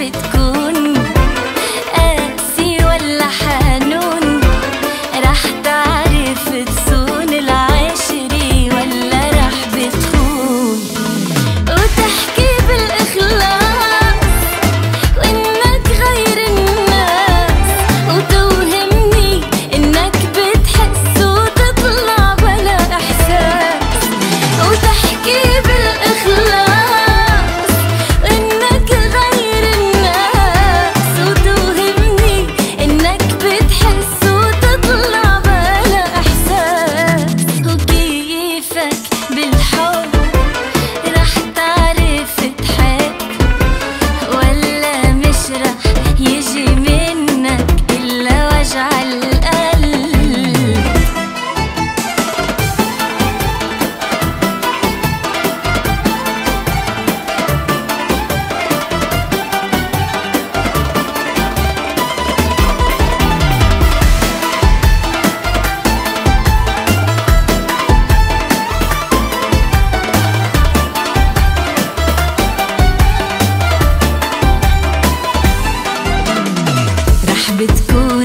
vite It's cool.